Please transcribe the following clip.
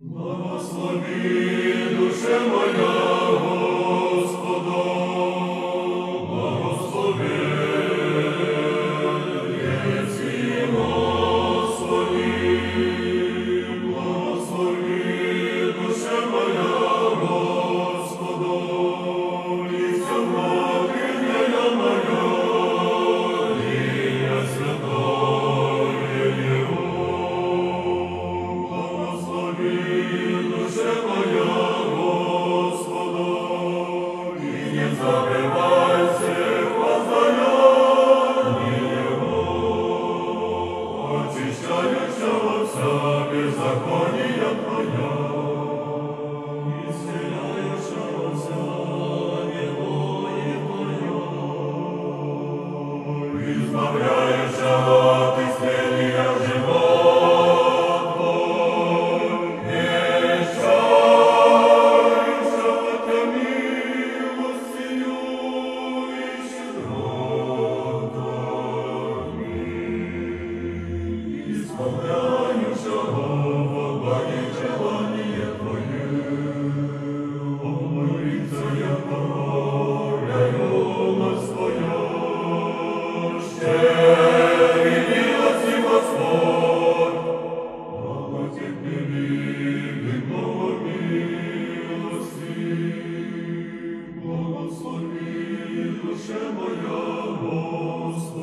Благослови, душе моя, избавляешь от Отче моя, Господи.